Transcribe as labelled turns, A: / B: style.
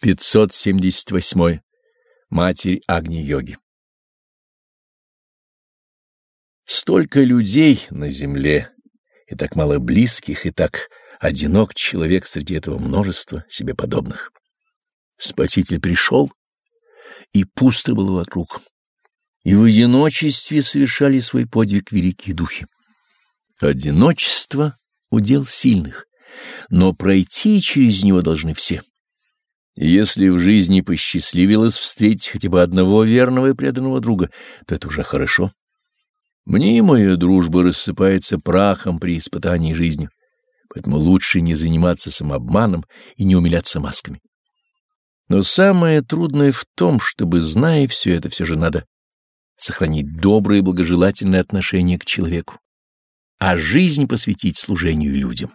A: 578. Матерь Агни-йоги Столько людей на земле, и так мало близких, и так одинок человек среди этого множества себе подобных. Спаситель пришел, и пусто было вокруг, и в одиночестве совершали свой подвиг великие духи. Одиночество — удел сильных, но пройти через него должны все. Если в жизни посчастливилось встретить хотя бы одного верного и преданного друга, то это уже хорошо. Мнимая дружба рассыпается прахом при испытании жизнью, поэтому лучше не заниматься самообманом и не умиляться масками. Но самое трудное в том, чтобы, зная все это, все же надо сохранить доброе и благожелательное отношение к человеку, а жизнь посвятить служению людям.